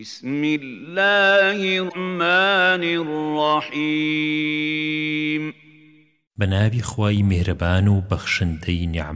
بسم الله الرحمن الرحيم. بنابي خواي مهربان وبخشنتي نعمة